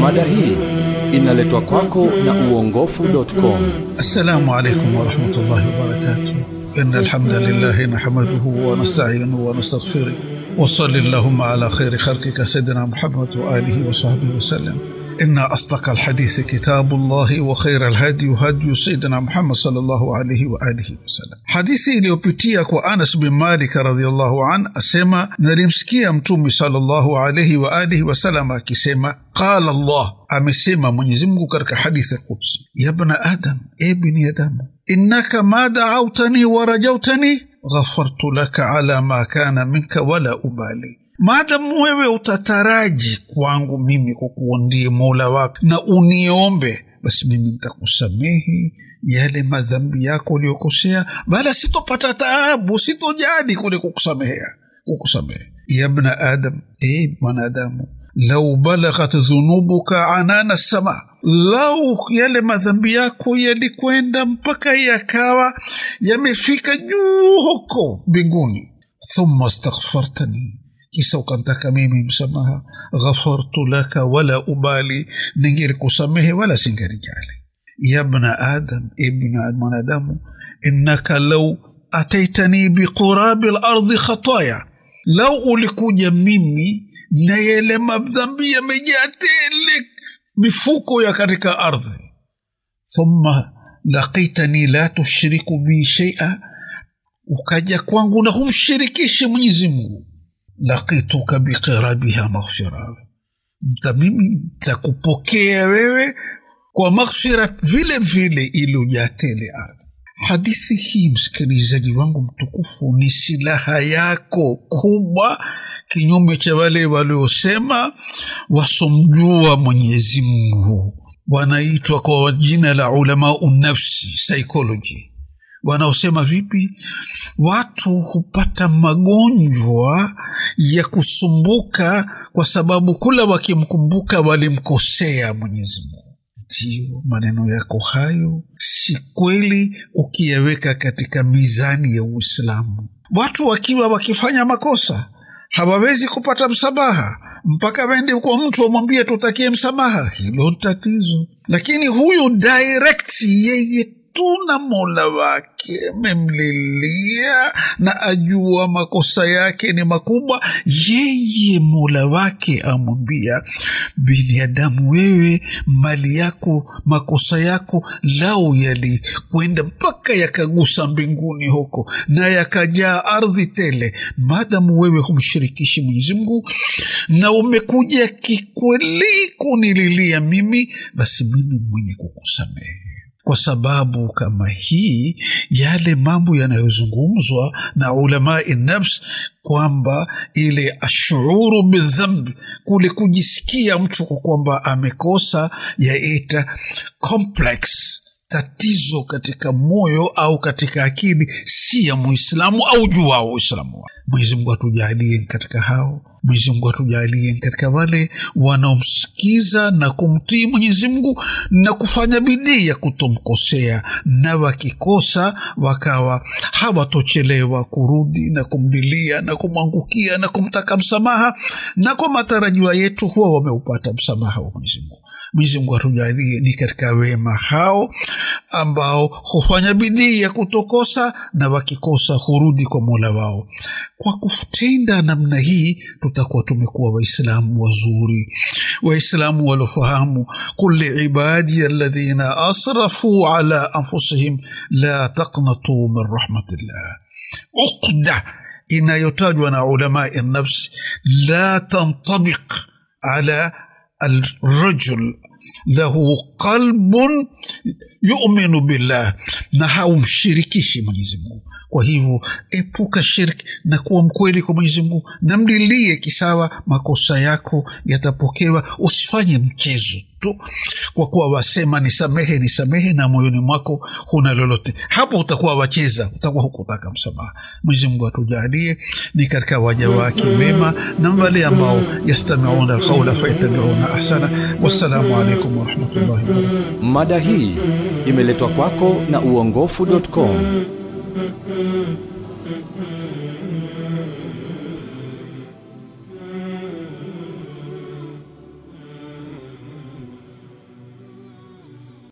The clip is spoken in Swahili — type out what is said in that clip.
Mada hii inaletwa kwako na uongofu.com. السلام عليكم ورحمة الله وبركاته إن الحمد لله نحمده ونستعينه ونستغفره وصل اللهم على خير خلقك سيدنا محمد وآله وصحبه وسلم إن أصدق الحديث كتاب الله وخير الهدي هدي سيدنا محمد صلى الله عليه وآله وسلم hadithi iliyopitia kwa Anas bin Malik radhiallahu an asema nalimsikia mtume sallallahu alaihi wa alihi wasallam akisema qala Allah amesema Mwenyezi Mungu katika hadithi qudsi ya bna adam e binadamu innaka ma da'awtani wa rajautani ghafartu laka ala ma kana minka wala ubali maadamu wewe utataraji kwangu mimi kwa kuwa ndiye mola wako na uniombe basi mimi nitakusamehe yale madhambi yako uliyokosea bala sitopata taabu sitojadi kule kukusamehea kukusamehe. Ya bna adam e mwanadamu lau balaghat dhunubuka anana sama lau yale madhambi yako yalikwenda mpaka yakawa yamefika juu huko mbinguni. Thumma staghfartani kisha ukantaka mimi msamaha ghafartu laka wala ubali ningelikusamehe wala singerijali ya bna adam ibna mwanadamu innaka lau ataitani biqurabi lardhi khataya lau ulikuja mimi na yale madhambi yamejaa tele mifuko ya katika ardhi thumma laqitani la tushriku bi sheia ukaja kwangu na humshirikishi mwenyezi mungu laqituka biqirabiha maghfira. Ntakupokea wewe kwa maghfira vile vile iliyojaa tele ardhi. Hadithi hii msikilizaji wangu mtukufu ni silaha yako kubwa kinyume cha wale waliosema wasomjua mwenyezimngu wanaitwa kwa jina la ulamau nafsi psychology wanaosema vipi? Watu hupata magonjwa ya kusumbuka kwa sababu kula wakimkumbuka walimkosea mwenyezi mungu. Ndiyo maneno yako hayo si kweli ukiyaweka katika mizani ya uislamu. Watu wakiwa wakifanya makosa hawawezi kupata msamaha mpaka wende kwa mtu wamwambie tutakie msamaha hilo tatizo. Lakini huyu direct yeye tuna mola wake memlilia na ajua makosa yake ni makubwa. Yeye mola wake amwambia binadamu wewe mali yako makosa yako lau yalikwenda mpaka yakagusa mbinguni huko na yakajaa ardhi tele. Maadamu wewe humshirikishi mwenyezi mungu na umekuja kikweli kunililia mimi basi mimi mwenye kukusamehe kwa sababu kama hii yale mambo yanayozungumzwa na ulamai nafs kwamba ile ashuuru bidhambi kule kujisikia mtu kwa kwamba amekosa yaita complex tatizo katika moyo au katika akili si ya muislamu au juao uislamu mwenyezimungu atujalie katika hao mwenyezimungu atujalie katika wale wanaomsikiza na kumtii Mwenyezi Mungu na kufanya bidii ya kutomkosea. Na wakikosa wakawa hawatochelewa kurudi na kumdilia na kumwangukia na kumtaka msamaha. Na kwa matarajio yetu huwa wameupata msamaha wa Mwenyezi Mungu. Mwenyezi Mungu atujalie ni katika wema hao ambao hufanya bidii ya kutokosa na wakikosa hurudi kwa mola wao. Kwa kutenda namna hii tutakuwa tumekuwa waislamu wazuri waislamu waliofahamu qul liibadi alladhina asrafu ala anfusihim la taqnatuu min rahmatillah uqda inayotajwa na ulamai nafsi la tantabiq ala alrajul lahu qalbun yuminu billah na haumshirikishi mwenyezi mungu. Kwa hivyo epuka shirki na kuwa mkweli kwa mwenyezi mungu. Na mlilie kisawa makosa yako yatapokewa. Usifanye mchezo tu kwa kuwa wasema nisamehe nisamehe na moyoni mwako huna lolote. Hapo utakuwa wacheza utakuwa hukutaka msamaha. Mwenyezi mungu atujalie ni katika waja wake wema na wale ambao yastamiuna alqaula fayattabiuna ahsana. Wassalamu alaikum warahmatullahi wabarakatu Mada hii imeletwa kwako na uongofu.com.